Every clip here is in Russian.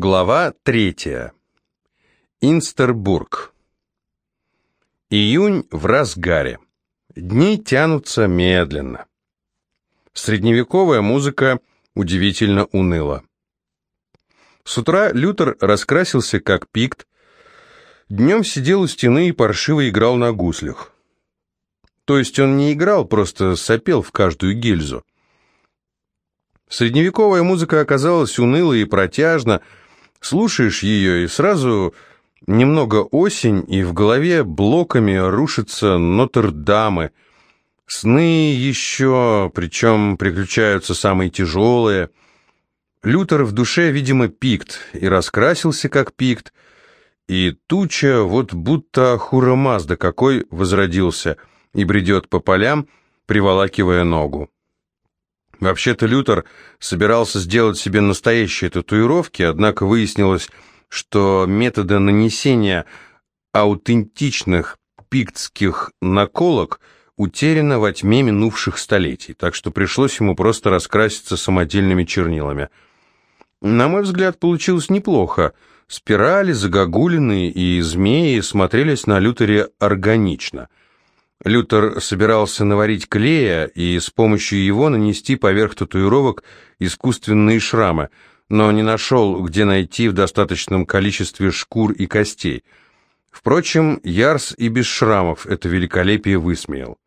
Глава третья. Инстербург. Июнь в разгаре. Дни тянутся медленно. Средневековая музыка удивительно уныла. С утра Лютер раскрасился как пикт, днем сидел у стены и паршиво играл на гуслях. То есть он не играл, просто сопел в каждую гильзу. Средневековая музыка оказалась унылой и протяжна, Слушаешь ее, и сразу немного осень, и в голове блоками рушатся Нотр-Дамы. Сны еще, причем приключаются самые тяжелые. Лютер в душе, видимо, пикт, и раскрасился как пикт, и туча, вот будто Хурамазда какой возродился, и бредет по полям, приволакивая ногу. Вообще-то Лютер собирался сделать себе настоящие татуировки, однако выяснилось, что методы нанесения аутентичных пиктских наколок утеряно во тьме минувших столетий, так что пришлось ему просто раскраситься самодельными чернилами. На мой взгляд, получилось неплохо. Спирали, загогулины и змеи смотрелись на Лютере органично. Лютер собирался наварить клея и с помощью его нанести поверх татуировок искусственные шрамы, но не нашел, где найти в достаточном количестве шкур и костей. Впрочем, Ярс и без шрамов это великолепие высмеял.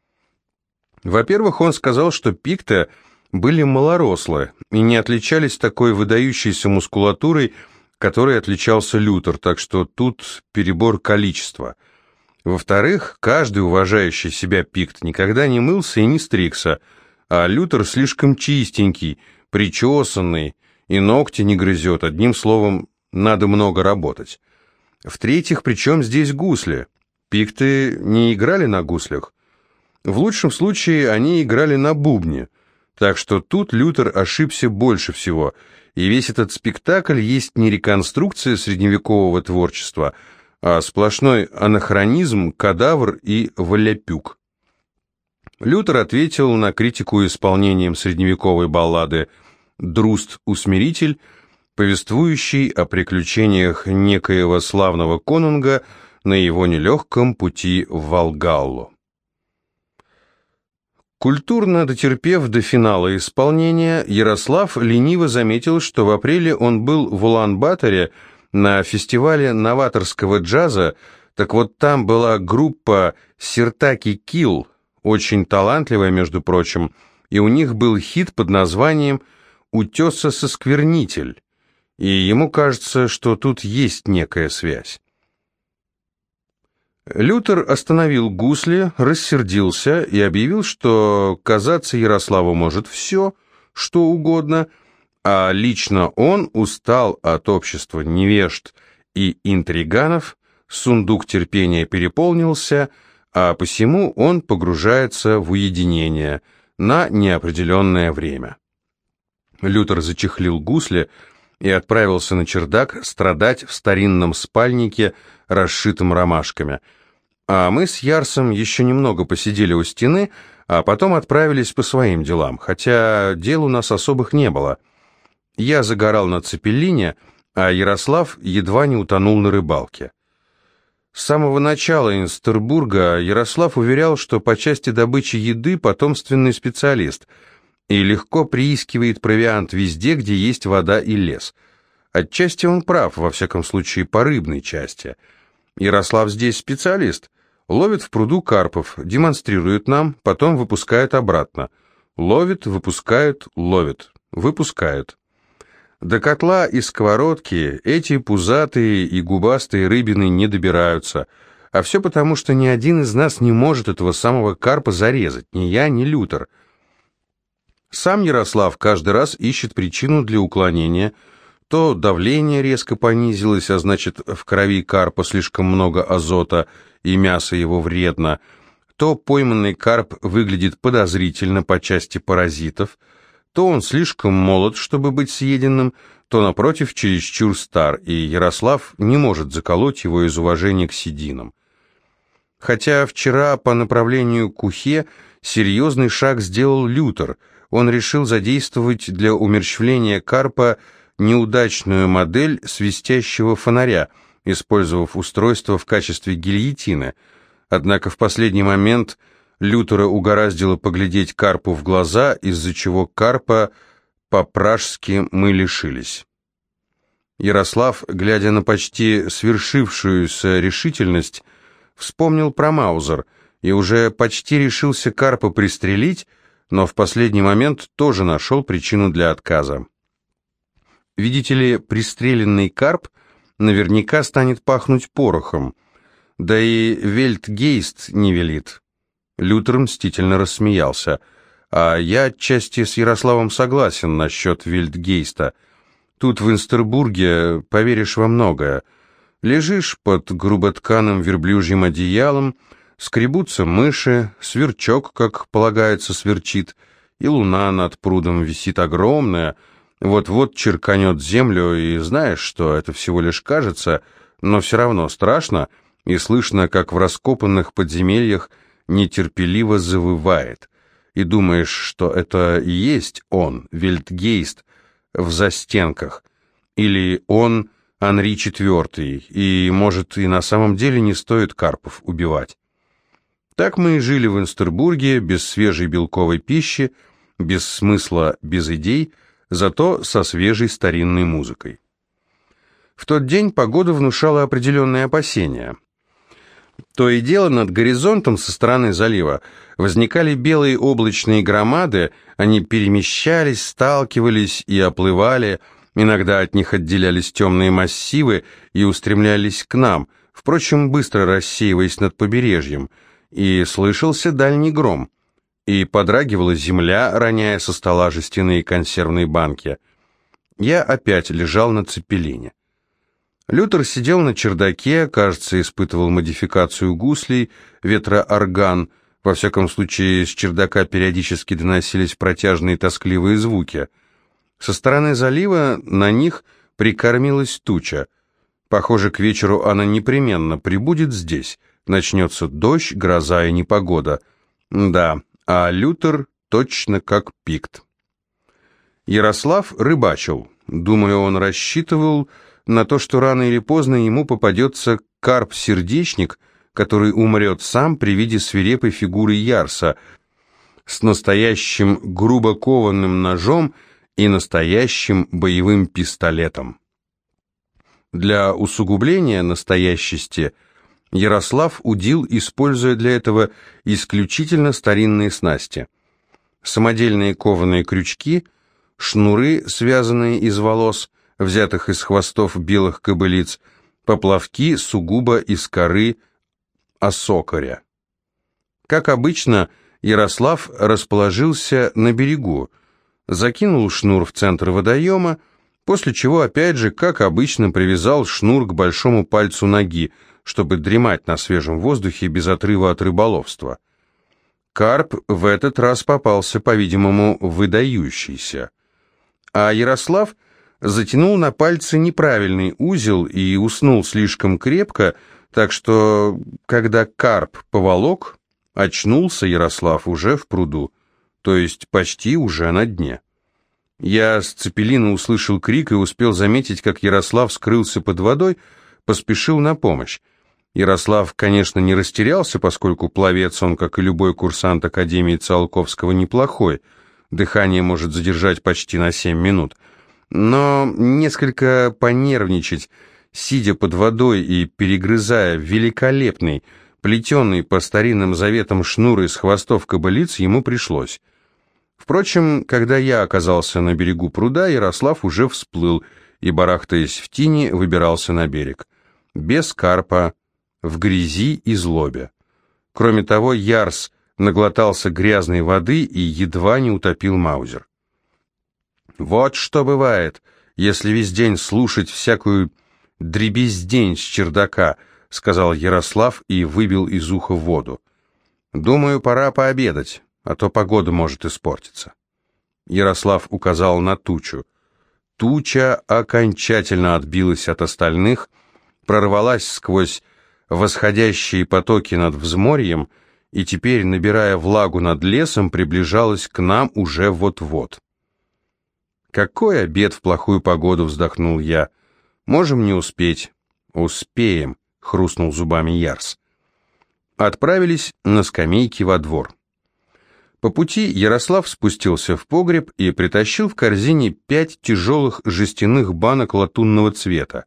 Во-первых, он сказал, что пикты были малорослые и не отличались такой выдающейся мускулатурой, которой отличался Лютер, так что тут перебор количества – во-вторых, каждый уважающий себя пикт никогда не мылся и не стригся, а Лютер слишком чистенький, причесанный, и ногти не грызет, одним словом, надо много работать. В-третьих, причем здесь гусли? Пикты не играли на гуслях. В лучшем случае они играли на бубне, так что тут Лютер ошибся больше всего, и весь этот спектакль есть не реконструкция средневекового творчества – а сплошной анахронизм, кадавр и валяпюк. Лютер ответил на критику исполнением средневековой баллады «Друст-усмиритель», повествующий о приключениях некоего славного конунга на его нелегком пути в Волгаллу. Культурно дотерпев до финала исполнения, Ярослав лениво заметил, что в апреле он был в Улан-Баторе, на фестивале новаторского джаза, так вот там была группа Сиртаки Килл, очень талантливая, между прочим, и у них был хит под названием «Утеса сосквернитель», и ему кажется, что тут есть некая связь. Лютер остановил гусли, рассердился и объявил, что казаться Ярославу может все, что угодно – а лично он устал от общества невежд и интриганов, сундук терпения переполнился, а посему он погружается в уединение на неопределенное время. Лютер зачехлил гусли и отправился на чердак страдать в старинном спальнике, расшитом ромашками. А мы с Ярсом еще немного посидели у стены, а потом отправились по своим делам, хотя дел у нас особых не было — я загорал на Цепелине, а Ярослав едва не утонул на рыбалке. С самого начала Инстербурга Ярослав уверял, что по части добычи еды потомственный специалист и легко приискивает провиант везде, где есть вода и лес. Отчасти он прав, во всяком случае по рыбной части. Ярослав здесь специалист. Ловит в пруду карпов, демонстрирует нам, потом выпускает обратно. Ловит, выпускает, ловит, выпускает. До котла и сковородки эти пузатые и губастые рыбины не добираются, а все потому, что ни один из нас не может этого самого карпа зарезать, ни я, ни Лютер. Сам Ярослав каждый раз ищет причину для уклонения, то давление резко понизилось, а значит в крови карпа слишком много азота и мясо его вредно, то пойманный карп выглядит подозрительно по части паразитов – то он слишком молод, чтобы быть съеденным, то, напротив, чересчур стар, и Ярослав не может заколоть его из уважения к сединам. Хотя вчера по направлению к Ухе серьезный шаг сделал Лютер, он решил задействовать для умерщвления карпа неудачную модель свистящего фонаря, использовав устройство в качестве гильотины. Однако в последний момент Лютера угораздило поглядеть Карпу в глаза, из-за чего Карпа по-пражски мы лишились. Ярослав, глядя на почти свершившуюся решительность, вспомнил про Маузер и уже почти решился Карпа пристрелить, но в последний момент тоже нашел причину для отказа. Видите ли, пристреленный карп наверняка станет пахнуть порохом, да и Вельтгейст не велит. Лютер мстительно рассмеялся, а я отчасти с Ярославом согласен насчет Вельтгейста. Тут в Инстербурге поверишь во многое. Лежишь под груботканым верблюжьим одеялом, скребутся мыши, сверчок, как полагается, сверчит, и луна над прудом висит огромная — вот-вот черканет землю, и знаешь, что это всего лишь кажется, но все равно страшно, и слышно, как в раскопанных подземельях нетерпеливо завывает. И думаешь, что это и есть он, Вельтгейст, в застенках, или он Анри IV, и, может, и на самом деле не стоит Карпов убивать. Так мы и жили в Инстербурге, без свежей белковой пищи, без смысла, без идей, зато со свежей старинной музыкой. В тот день погода внушала определенные опасения. То и дело над горизонтом со стороны залива возникали белые облачные громады, они перемещались, сталкивались и оплывали, иногда от них отделялись темные массивы и устремлялись к нам, впрочем, быстро рассеиваясь над побережьем, и слышался дальний гром – и подрагивала земля, роняя со стола жестяные консервные банки. Я опять лежал на цепелине. Лютер сидел на чердаке, кажется, испытывал модификацию гуслей, ветроорган. Во всяком случае, с чердака периодически доносились протяжные тоскливые звуки. Со стороны залива на них прикормилась туча. Похоже, к вечеру она непременно прибудет здесь. Начнется дождь, гроза и непогода. Да, а Лютер точно как пикт. Ярослав рыбачил. Думаю, он рассчитывал на то, что рано или поздно ему попадется карп-сердечник, который умрет сам при виде свирепой фигуры Ярса с настоящим грубо кованым ножом и настоящим боевым пистолетом. Для усугубления настоящести – Ярослав удил, используя для этого исключительно старинные снасти. Самодельные кованые крючки, шнуры, связанные из волос, взятых из хвостов белых кобылиц, поплавки сугубо из коры осокоря. Как обычно, Ярослав расположился на берегу, закинул шнур в центр водоема, после чего опять же, как обычно, привязал шнур к большому пальцу ноги, чтобы дремать на свежем воздухе без отрыва от рыболовства. Карп в этот раз попался, по-видимому, выдающийся. А Ярослав затянул на пальцы неправильный узел и уснул слишком крепко, так что, когда карп поволок, очнулся Ярослав уже в пруду, то есть почти уже на дне. Я с цепелина услышал крик и успел заметить, как Ярослав скрылся под водой, поспешил на помощь. Ярослав, конечно, не растерялся, поскольку пловец он, как и любой курсант Академии Циолковского, неплохой. Дыхание может задержать почти на семь минут. Но несколько понервничать, сидя под водой и перегрызая великолепный, плетеный по старинным заветам шнур из хвостов кобылиц, ему пришлось. Впрочем, когда я оказался на берегу пруда, Ярослав уже всплыл и, барахтаясь в тени, выбирался на берег. Без карпа, в грязи и злобе. Кроме того, Ярс наглотался грязной воды и едва не утопил Маузер. Вот что бывает, если весь день слушать всякую дребездень с чердака, сказал Ярослав и выбил из уха воду. Думаю, пора пообедать, а то погода может испортиться. Ярослав указал на тучу. Туча окончательно отбилась от остальных, прорвалась сквозь восходящие потоки над взморьем и теперь, набирая влагу над лесом, приближалась к нам уже вот-вот. «Какой обед в плохую погоду!» — вздохнул я. «Можем не успеть». «Успеем», — хрустнул зубами Ярс. Отправились на скамейки во двор. По пути Ярослав спустился в погреб и притащил в корзине пять тяжелых жестяных банок латунного цвета.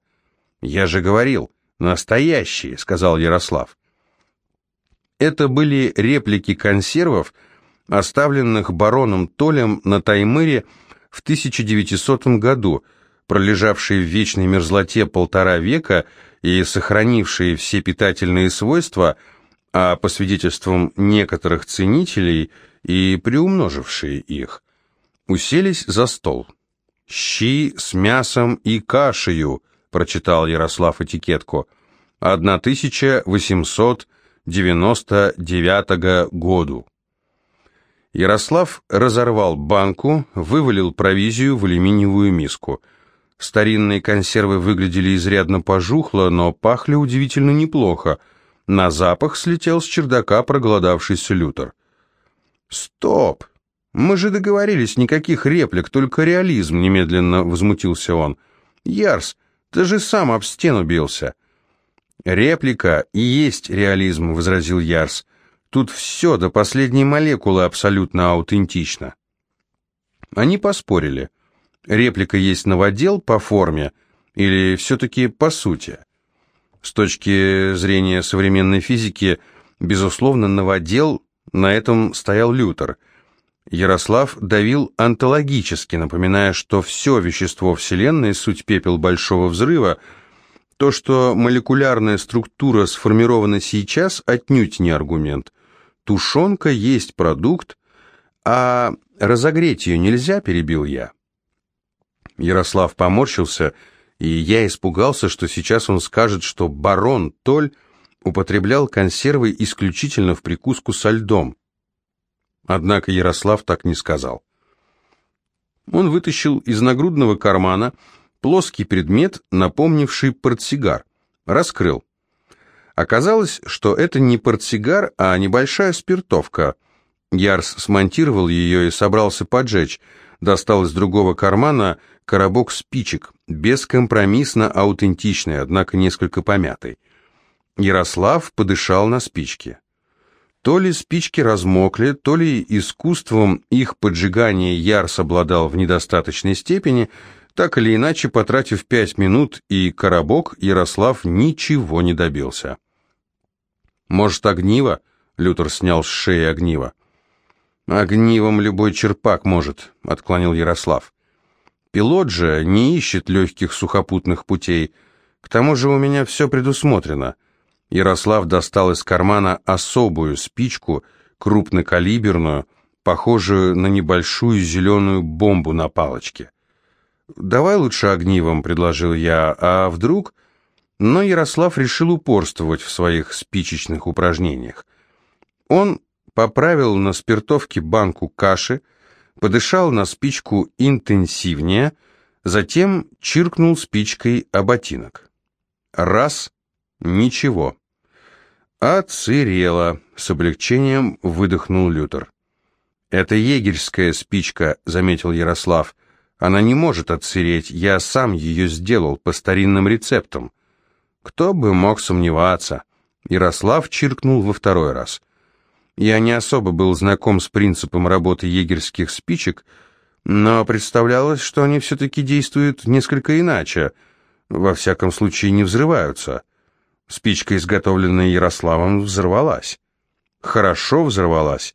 «Я же говорил, настоящие», — сказал Ярослав. Это были реплики консервов, оставленных бароном Толем на Таймыре в 1900 году, пролежавшие в вечной мерзлоте полтора века и сохранившие все питательные свойства, а по свидетельствам некоторых ценителей и приумножившие их, уселись за стол. «Щи с мясом и кашею», — прочитал Ярослав этикетку, — «1899 году». Ярослав разорвал банку, вывалил провизию в алюминиевую миску. Старинные консервы выглядели изрядно пожухло, но пахли удивительно неплохо. На запах слетел с чердака проголодавшийся Лютер. «Стоп! Мы же договорились, никаких реплик, только реализм», — немедленно возмутился он. «Ярс, ты же сам об стену бился». «Реплика и есть реализм», — возразил Ярс. Тут все до последней молекулы абсолютно аутентично. Они поспорили. Реплика есть новодел по форме или все-таки по сути? С точки зрения современной физики, безусловно, новодел, на этом стоял Лютер. Ярослав давил онтологически, напоминая, что все вещество Вселенной – суть пепел Большого Взрыва, то, что молекулярная структура сформирована сейчас, отнюдь не аргумент – Тушенка есть продукт, а разогреть ее нельзя, перебил я. Ярослав поморщился, и я испугался, что сейчас он скажет, что барон Толь употреблял консервы исключительно в прикуску со льдом. Однако Ярослав так не сказал. Он вытащил из нагрудного кармана плоский предмет, напомнивший портсигар, раскрыл. Оказалось, что это не портсигар, а небольшая спиртовка. Ярс смонтировал ее и собрался поджечь. Достал из другого кармана коробок спичек, бескомпромиссно аутентичный, однако несколько помятый. Ярослав подышал на спички. То ли спички размокли, то ли искусством их поджигания Ярс обладал в недостаточной степени, так или иначе, потратив пять минут и коробок, Ярослав ничего не добился. «Может, огниво?» — Лютер снял с шеи огниво. «Огнивом любой черпак может», — отклонил Ярослав. «Пилот же не ищет легких сухопутных путей. К тому же у меня все предусмотрено». Ярослав достал из кармана особую спичку, крупнокалиберную, похожую на небольшую зеленую бомбу на палочке. «Давай лучше огнивом», — предложил я, — «а вдруг...» Но Ярослав решил упорствовать в своих спичечных упражнениях. Он поправил на спиртовке банку каши, подышал на спичку интенсивнее, затем чиркнул спичкой о ботинок. Раз — ничего. «Оцерело!» — с облегчением выдохнул Лютер. «Это егерская спичка», — заметил Ярослав. «Она не может отсыреть, я сам ее сделал по старинным рецептам». Кто бы мог сомневаться? Ярослав чиркнул во второй раз. Я не особо был знаком с принципом работы егерских спичек, но представлялось, что они все-таки действуют несколько иначе, во всяком случае не взрываются. Спичка, изготовленная Ярославом, взорвалась. Хорошо взорвалась,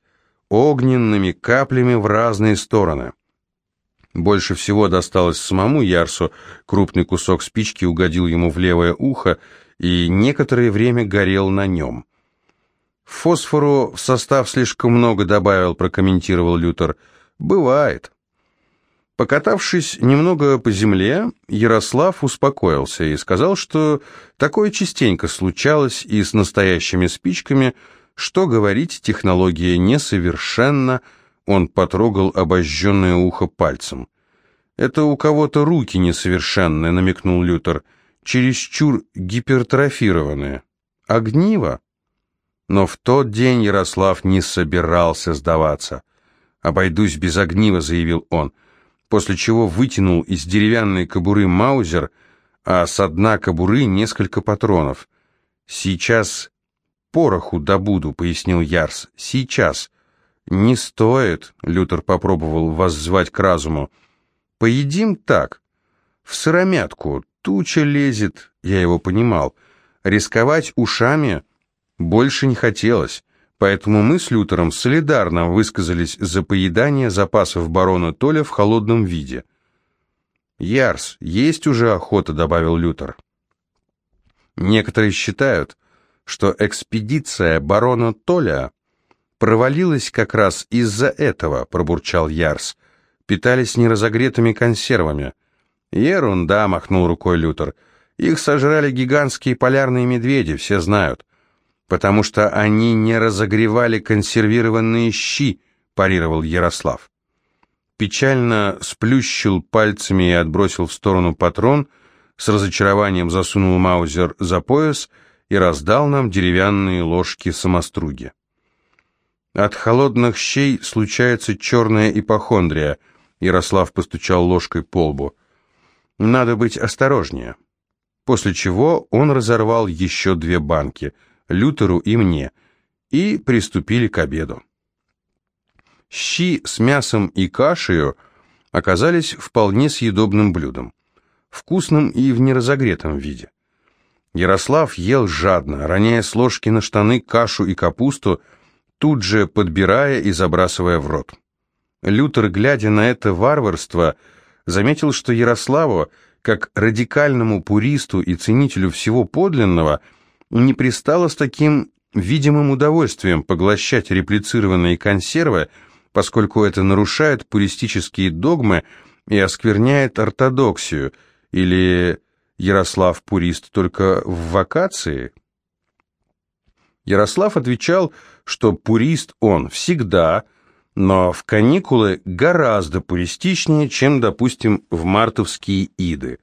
огненными каплями в разные стороны. Больше всего досталось самому Ярсу, крупный кусок спички угодил ему в левое ухо и некоторое время горел на нем. «Фосфору в состав слишком много добавил», — прокомментировал Лютер. «Бывает». Покатавшись немного по земле, Ярослав успокоился и сказал, что такое частенько случалось и с настоящими спичками, что говорить, технология несовершенна, он потрогал обожженное ухо пальцем. «Это у кого-то руки несовершенные», — намекнул Лютер. «Чересчур гипертрофированные. Огниво?» Но в тот день Ярослав не собирался сдаваться. «Обойдусь без огнива», — заявил он. после чего вытянул из деревянной кобуры маузер, а с дна кобуры несколько патронов. «Сейчас пороху добуду», — пояснил Ярс. «Сейчас». «Не стоит», — Лютер попробовал воззвать к разуму. «Поедим так. В сыромятку. Туча лезет». Я его понимал. Рисковать ушами больше не хотелось. Поэтому мы с Лютером солидарно высказались за поедание запасов барона Толя в холодном виде. «Ярс, есть уже охота», — добавил Лютер. Некоторые считают, что экспедиция барона Толя провалилась как раз из-за этого, пробурчал Ярс. Питались неразогретыми консервами. Ерунда, махнул рукой Лютер. Их сожрали гигантские полярные медведи, все знают потому что они не разогревали консервированные щи», – парировал Ярослав. Печально сплющил пальцами и отбросил в сторону патрон, с разочарованием засунул маузер за пояс и раздал нам деревянные ложки-самоструги. От холодных щей случается черная ипохондрия, Ярослав постучал ложкой по лбу. Надо быть осторожнее. После чего он разорвал еще две банки – Лютеру и мне, и приступили к обеду. Щи с мясом и кашею оказались вполне съедобным блюдом, вкусным и в неразогретом виде. Ярослав ел жадно, роняя с ложки на штаны кашу и капусту, тут же подбирая и забрасывая в рот. Лютер, глядя на это варварство, заметил, что Ярославу, как радикальному пуристу и ценителю всего подлинного, не пристало с таким видимым удовольствием поглощать реплицированные консервы, поскольку это нарушает пуристические догмы и оскверняет ортодоксию, или Ярослав пурист только в вакации? Ярослав отвечал, что пурист он всегда, но в каникулы гораздо пуристичнее, чем, допустим, в мартовские иды.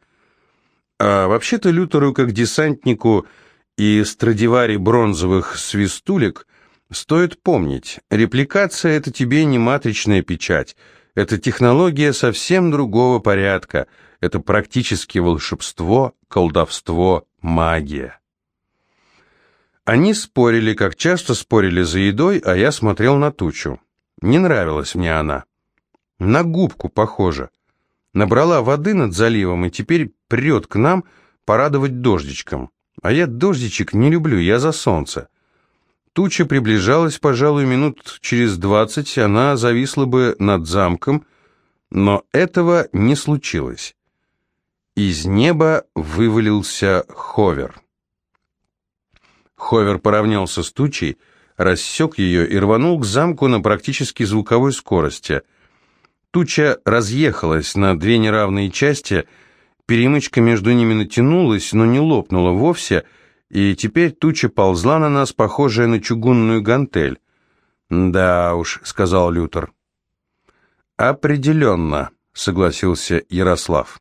А вообще-то Лютеру, как десантнику, и Страдивари бронзовых свистулек, стоит помнить, репликация – это тебе не матричная печать, это технология совсем другого порядка, это практически волшебство, колдовство, магия. Они спорили, как часто спорили за едой, а я смотрел на тучу. Не нравилась мне она. На губку похожа. Набрала воды над заливом и теперь прет к нам порадовать дождичком. А я дождичек не люблю, я за солнце. Туча приближалась, пожалуй, минут через двадцать, она зависла бы над замком, но этого не случилось. Из неба вывалился ховер. Ховер поравнялся с тучей, рассек ее и рванул к замку на практически звуковой скорости. Туча разъехалась на две неравные части — Перемычка между ними натянулась, но не лопнула вовсе, и теперь туча ползла на нас, похожая на чугунную гантель. «Да уж», — сказал Лютер. «Определенно», — согласился Ярослав.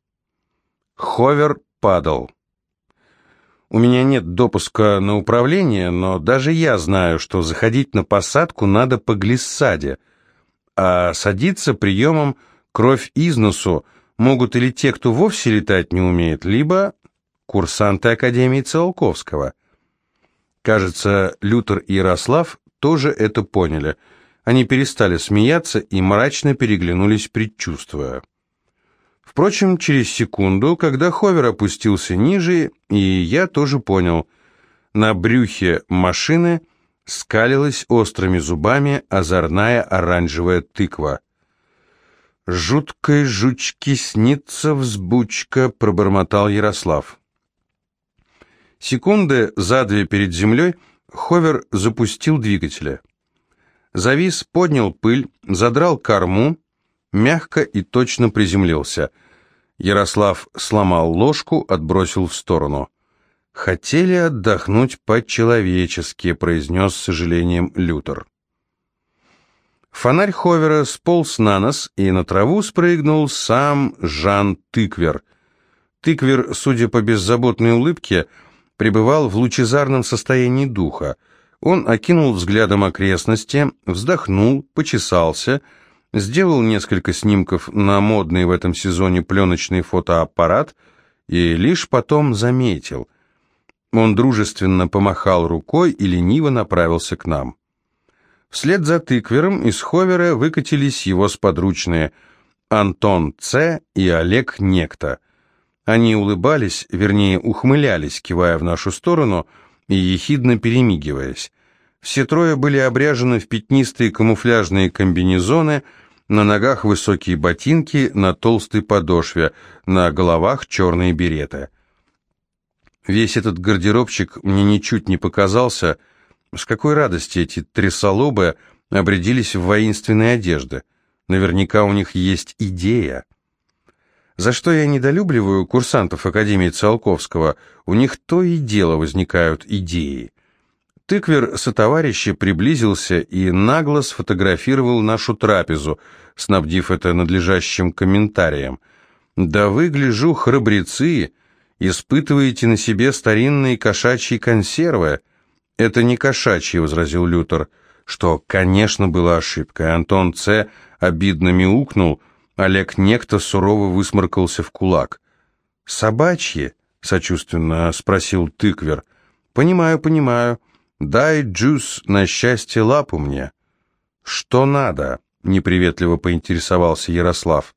Ховер падал. У меня нет допуска на управление, но даже я знаю, что заходить на посадку надо по глиссаде, а садиться приемом кровь из носу могут или те, кто вовсе летать не умеет, либо курсанты Академии Циолковского. Кажется, Лютер и Ярослав тоже это поняли. Они перестали смеяться и мрачно переглянулись, предчувствуя. Впрочем, через секунду, когда ховер опустился ниже, и я тоже понял. На брюхе машины скалилась острыми зубами озорная оранжевая тыква. «Жуткой жучки снится взбучка», — пробормотал Ярослав. Секунды за две перед землей Ховер запустил двигателя. Завис, поднял пыль, задрал корму, мягко и точно приземлился. Ярослав сломал ложку, отбросил в сторону. «Хотели отдохнуть по-человечески», — произнес с сожалением Лютер. Фонарь Ховера сполз на нос, и на траву спрыгнул сам Жан Тыквер. Тыквер, судя по беззаботной улыбке, пребывал в лучезарном состоянии духа. Он окинул взглядом окрестности, вздохнул, почесался, сделал несколько снимков на модный в этом сезоне пленочный фотоаппарат и лишь потом заметил. Он дружественно помахал рукой и лениво направился к нам. Вслед за тыквером из ховера выкатились его сподручные Антон Ц. и Олег Некто. Они улыбались, вернее, ухмылялись, кивая в нашу сторону и ехидно перемигиваясь. Все трое были обряжены в пятнистые камуфляжные комбинезоны, на ногах высокие ботинки на толстой подошве, на головах черные береты. Весь этот гардеробчик мне ничуть не показался. С какой радости эти трясолобы обрядились в воинственные одежды. Наверняка у них есть идея. За что я недолюбливаю курсантов Академии Циолковского, у них то и дело возникают идеи. Тыквер сотоварища приблизился и нагло сфотографировал нашу трапезу, снабдив это надлежащим комментарием. «Да вы, гляжу, храбрецы, испытываете на себе старинные кошачьи консервы». «Это не кошачьи», — возразил Лютер, что, конечно, была ошибкой. Антон Ц. обидно мяукнул, Олег Некто сурово высморкался в кулак. «Собачьи?» — сочувственно спросил Тыквер. «Понимаю, понимаю». «Дай джус на счастье лапу мне». «Что надо?» — неприветливо поинтересовался Ярослав.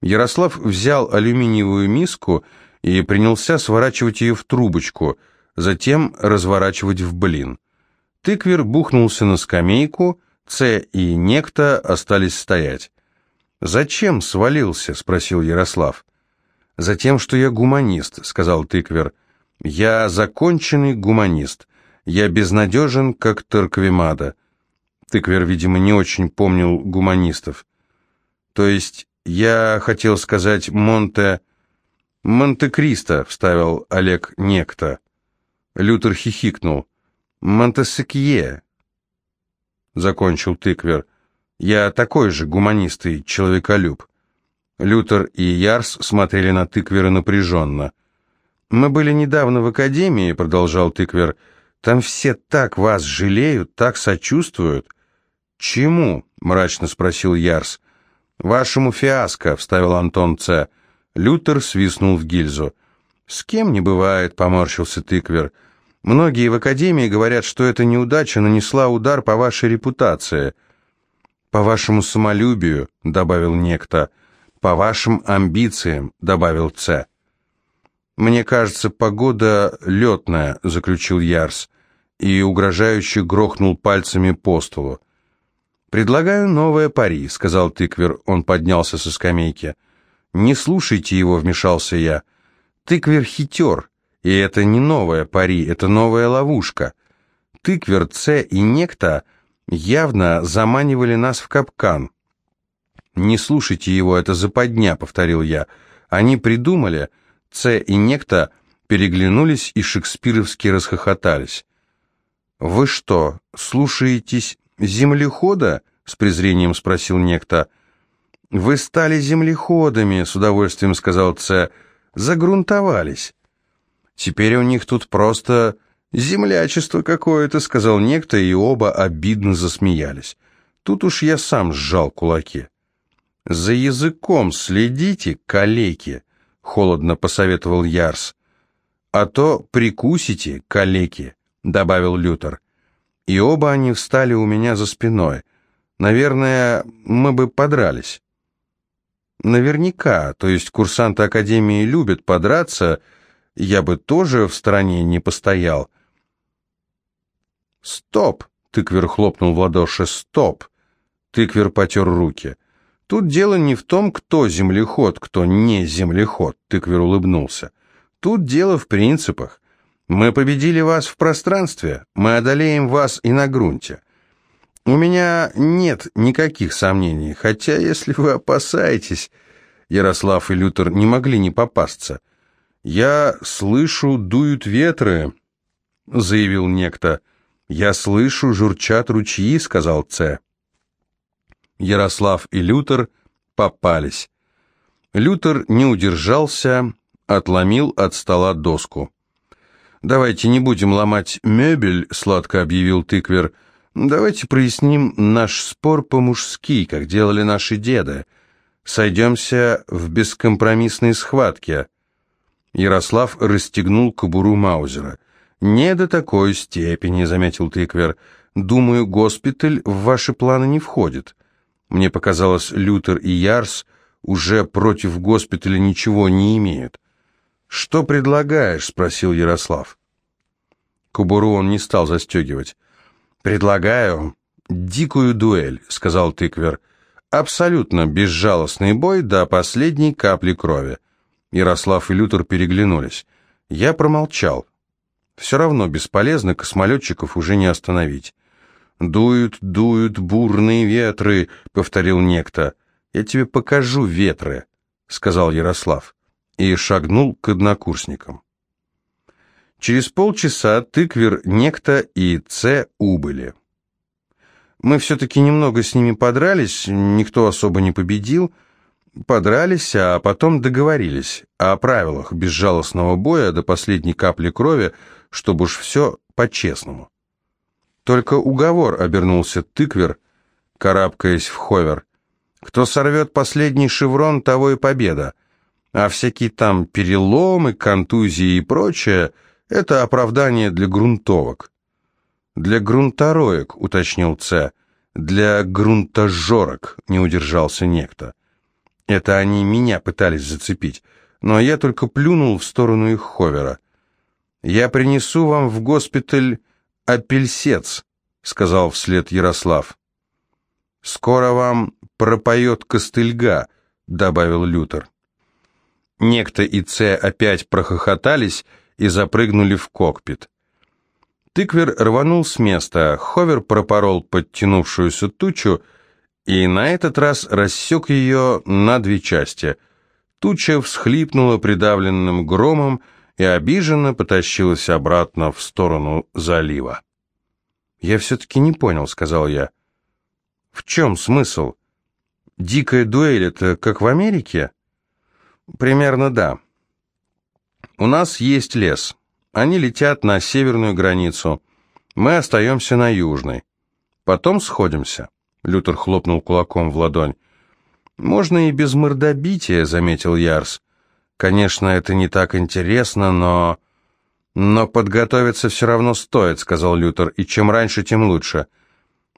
Ярослав взял алюминиевую миску и принялся сворачивать ее в трубочку, затем разворачивать в блин. Тыквер бухнулся на скамейку, Ц и Некто остались стоять. «Зачем свалился?» — спросил Ярослав. «Затем, что я гуманист», — сказал Тыквер. «Я законченный гуманист. Я безнадежен, как Торквемада. Тыквер, видимо, не очень помнил гуманистов. То есть я хотел сказать Монте... Монте-Кристо, вставил Олег Некто. Лютер хихикнул. Монтесекье, закончил Тыквер. Я такой же гуманист и человеколюб. Лютер и Ярс смотрели на Тыквера напряженно. «Мы были недавно в академии», — продолжал Тыквер, — там все так вас жалеют, так сочувствуют». «Чему?» — мрачно спросил Ярс. «Вашему фиаско», — вставил Антон Ц. Лютер свистнул в гильзу. «С кем не бывает», — поморщился тыквер. «Многие в Академии говорят, что эта неудача нанесла удар по вашей репутации». «По вашему самолюбию», — добавил некто. «По вашим амбициям», — добавил Ц. «Мне кажется, погода летная», — заключил Ярс, и угрожающе грохнул пальцами по столу. «Предлагаю новое пари», — сказал тыквер. Он поднялся со скамейки. «Не слушайте его», — вмешался я. «Тыквер хитер, и это не новое пари, это новая ловушка. Тыквер, Ц и Некто явно заманивали нас в капкан». «Не слушайте его, это западня», — повторил я. «Они придумали, Ц и Некто переглянулись и шекспировски расхохотались. «Вы что, слушаетесь землехода?» — с презрением спросил Некто. «Вы стали землеходами», — с удовольствием сказал Ц. «Загрунтовались». «Теперь у них тут просто землячество какое-то», — сказал Некто, и оба обидно засмеялись. Тут уж я сам сжал кулаки. «За языком следите, калеки», — холодно посоветовал Ярс. «А то прикусите, калеки», — добавил Лютер. И оба они встали у меня за спиной. Наверное, мы бы подрались. Наверняка, то есть курсанты Академии любят подраться, я бы тоже в стороне не постоял. «Стоп!» — тыквер хлопнул в ладоши. «Стоп!» — тыквер потер руки. Тут дело не в том, кто землеход, кто не землеход, тыквер улыбнулся. Тут дело в принципах. Мы победили вас в пространстве, мы одолеем вас и на грунте. У меня нет никаких сомнений, хотя, если вы опасаетесь, Ярослав и Лютер не могли не попасться. Я слышу, дуют ветры, заявил некто. Я слышу, журчат ручьи, сказал Ц. Ярослав и Лютер попались. Лютер не удержался, отломил от стола доску. «Давайте не будем ломать мебель», — сладко объявил тыквер. Давайте проясним наш спор по-мужски, как делали наши деды. Сойдемся в бескомпромиссной схватке». Ярослав расстегнул кобуру Маузера. «Не до такой степени», — заметил Тыквер. «Думаю, госпиталь в ваши планы не входит». Мне показалось, Лютер и Ярс уже против госпиталя ничего не имеют. «Что предлагаешь?» — спросил Ярослав. Кобуру он не стал застегивать. «Предлагаю дикую дуэль», — сказал Тыквер. «Абсолютно безжалостный бой до последней капли крови». Ярослав и Лютер переглянулись. Я промолчал. Все равно бесполезно, космолетчиков уже не остановить. «Дуют, дуют бурные ветры», — повторил некто. «Я тебе покажу ветры», — сказал Ярослав, и шагнул к однокурсникам. Через полчаса тыквер, некто и Ц убыли. Мы все-таки немного с ними подрались, никто особо не победил. Подрались, а потом договорились о правилах безжалостного боя до последней капли крови, чтобы уж все по-честному. Только уговор обернулся тыквер, карабкаясь в ховер. Кто сорвет последний шеврон, того и победа. А всякие там переломы, контузии и прочее — это оправдание для грунтовок. Для грунтороек, уточнил Ц. Для грунтожорок, не удержался некто. Это они меня пытались зацепить, но я только плюнул в сторону их ховера. «Я принесу вам в госпиталь апельсец», — сказал вслед Ярослав. «Скоро вам пропоет костыльга», — добавил Лютер. Некто и Ц опять прохохотались, и запрыгнули в кокпит. Тыквер рванул с места, ховер пропорол подтянувшуюся тучу и на этот раз рассек ее на две части. Туча всхлипнула придавленным громом и обиженно потащилась обратно в сторону залива. «Я все-таки не понял», — сказал я. «В чем смысл? Дикая дуэль — это как в Америке?» «Примерно да. У нас есть лес. Они летят на северную границу. Мы остаемся на южной. Потом сходимся. Лютер хлопнул кулаком в ладонь. «Можно и без мордобития», — заметил Ярс. «Конечно, это не так интересно, но...» «Но подготовиться все равно стоит», — сказал Лютер, — «и чем раньше, тем лучше.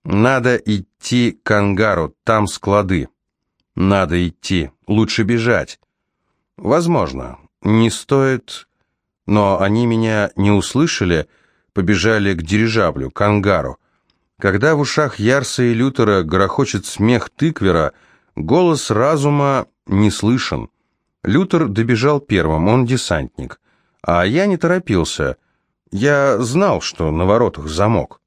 Надо идти к ангару, там склады. Надо идти, лучше бежать». «Возможно не стоит...» Но они меня не услышали, побежали к дирижаблю, к ангару. Когда в ушах Ярса и Лютера грохочет смех тыквера, голос разума не слышен. Лютер добежал первым, он десантник. А я не торопился. Я знал, что на воротах замок.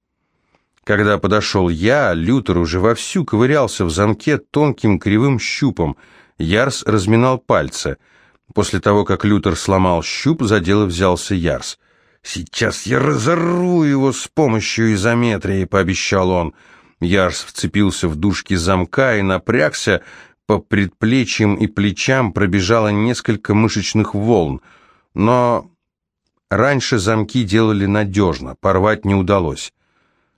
Когда подошел я, Лютер уже вовсю ковырялся в замке тонким кривым щупом. Ярс разминал пальцы — После того, как Лютер сломал щуп, за дело взялся Ярс. «Сейчас я разорву его с помощью изометрии», — пообещал он. Ярс вцепился в дужки замка и напрягся, по предплечьям и плечам пробежало несколько мышечных волн. Но раньше замки делали надежно, порвать не удалось.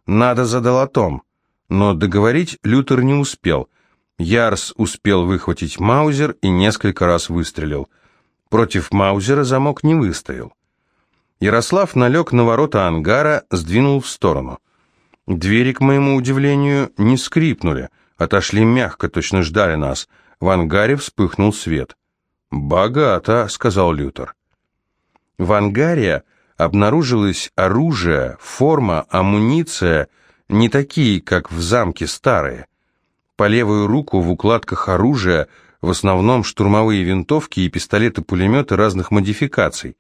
Надо за долотом. Но договорить Лютер не успел. Ярс успел выхватить маузер и несколько раз выстрелил. Против Маузера замок не выстоял. Ярослав налег на ворота ангара, сдвинул в сторону. Двери, к моему удивлению, не скрипнули, отошли мягко, точно ждали нас. В ангаре вспыхнул свет. «Богато», — сказал Лютер. В ангаре обнаружилось оружие, форма, амуниция, не такие, как в замке старые. По левую руку в укладках оружия — в основном штурмовые винтовки и пистолеты-пулеметы разных модификаций.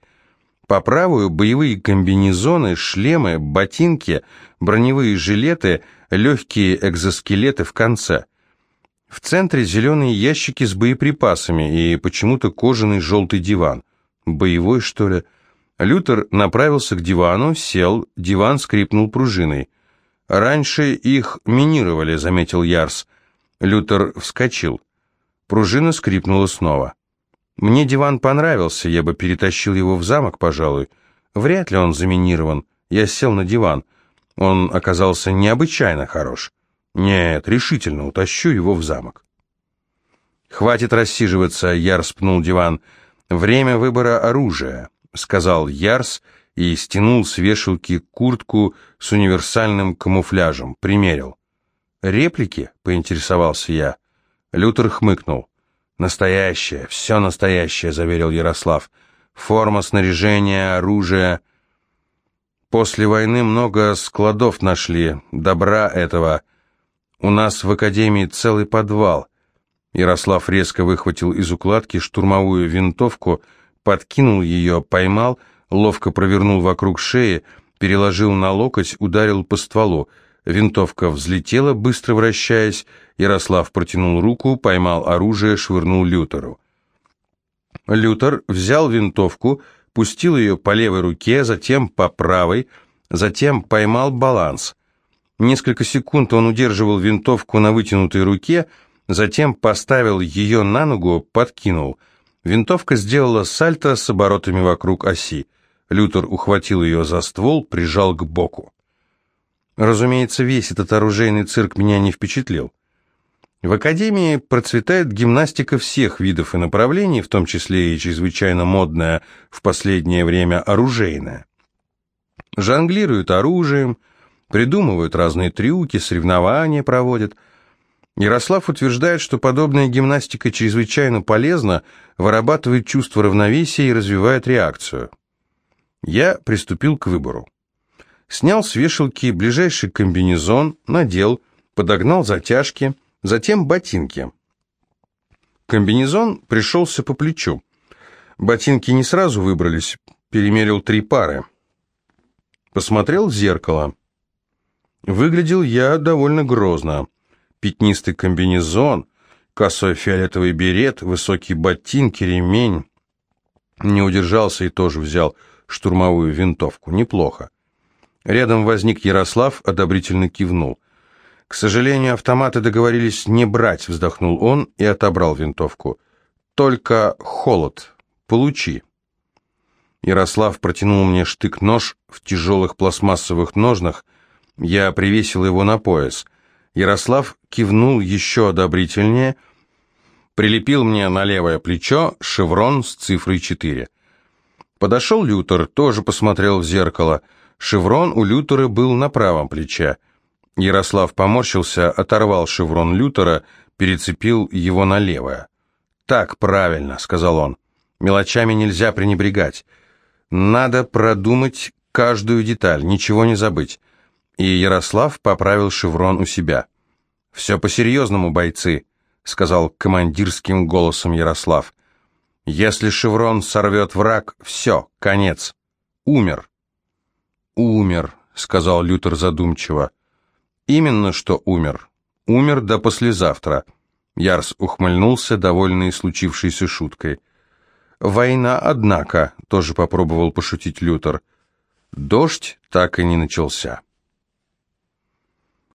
По правую боевые комбинезоны, шлемы, ботинки, броневые жилеты, легкие экзоскелеты в конце. В центре зеленые ящики с боеприпасами и почему-то кожаный желтый диван. Боевой, что ли? Лютер направился к дивану, сел, диван скрипнул пружиной. «Раньше их минировали», — заметил Ярс. Лютер вскочил. Пружина скрипнула снова. Мне диван понравился, я бы перетащил его в замок, пожалуй. Вряд ли он заминирован. Я сел на диван. Он оказался необычайно хорош. Нет, решительно утащу его в замок. «Хватит рассиживаться», — Ярс пнул диван. «Время выбора оружия», — сказал Ярс и стянул с вешалки куртку с универсальным камуфляжем, примерил. «Реплики?» — поинтересовался я. Лютер хмыкнул. «Настоящее, все настоящее», — заверил Ярослав. «Форма, снаряжение, оружие...» «После войны много складов нашли, добра этого. У нас в академии целый подвал». Ярослав резко выхватил из укладки штурмовую винтовку, подкинул ее, поймал, ловко провернул вокруг шеи, переложил на локоть, ударил по стволу. Винтовка взлетела, быстро вращаясь. Ярослав протянул руку, поймал оружие, швырнул Лютеру. Лютер взял винтовку, пустил ее по левой руке, затем по правой, затем поймал баланс. Несколько секунд он удерживал винтовку на вытянутой руке, затем поставил ее на ногу, подкинул. Винтовка сделала сальто с оборотами вокруг оси. Лютер ухватил ее за ствол, прижал к боку. Разумеется, весь этот оружейный цирк меня не впечатлил. В академии процветает гимнастика всех видов и направлений, в том числе и чрезвычайно модная в последнее время оружейная. Жонглируют оружием, придумывают разные трюки, соревнования проводят – Ярослав утверждает, что подобная гимнастика чрезвычайно полезна, вырабатывает чувство равновесия и развивает реакцию. Я приступил к выбору. Снял с вешалки ближайший комбинезон, надел, подогнал затяжки, затем ботинки. Комбинезон пришелся по плечу. Ботинки не сразу выбрались, перемерил три пары. Посмотрел в зеркало. Выглядел я довольно грозно пятнистый комбинезон, косой фиолетовый берет, высокие ботинки, ремень. Не удержался и тоже взял штурмовую винтовку. Неплохо. Рядом возник Ярослав, одобрительно кивнул. «К сожалению, автоматы договорились не брать», — вздохнул он и отобрал винтовку. «Только холод. Получи». Ярослав протянул мне штык-нож в тяжелых пластмассовых ножнах. Я привесил его на пояс — Ярослав кивнул еще одобрительнее, прилепил мне на левое плечо шеврон с цифрой 4. Подошел Лютер, тоже посмотрел в зеркало. Шеврон у Лютера был на правом плече. Ярослав поморщился, оторвал шеврон Лютера, перецепил его на левое. «Так правильно», — сказал он. «Мелочами нельзя пренебрегать. Надо продумать каждую деталь, ничего не забыть и Ярослав поправил шеврон у себя. «Все по-серьезному, бойцы», — сказал командирским голосом Ярослав. «Если шеврон сорвет враг, все, конец. Умер». «Умер», — сказал Лютер задумчиво. «Именно что умер. Умер до послезавтра». Ярс ухмыльнулся, довольный случившейся шуткой. «Война, однако», — тоже попробовал пошутить Лютер. Дождь так и не начался.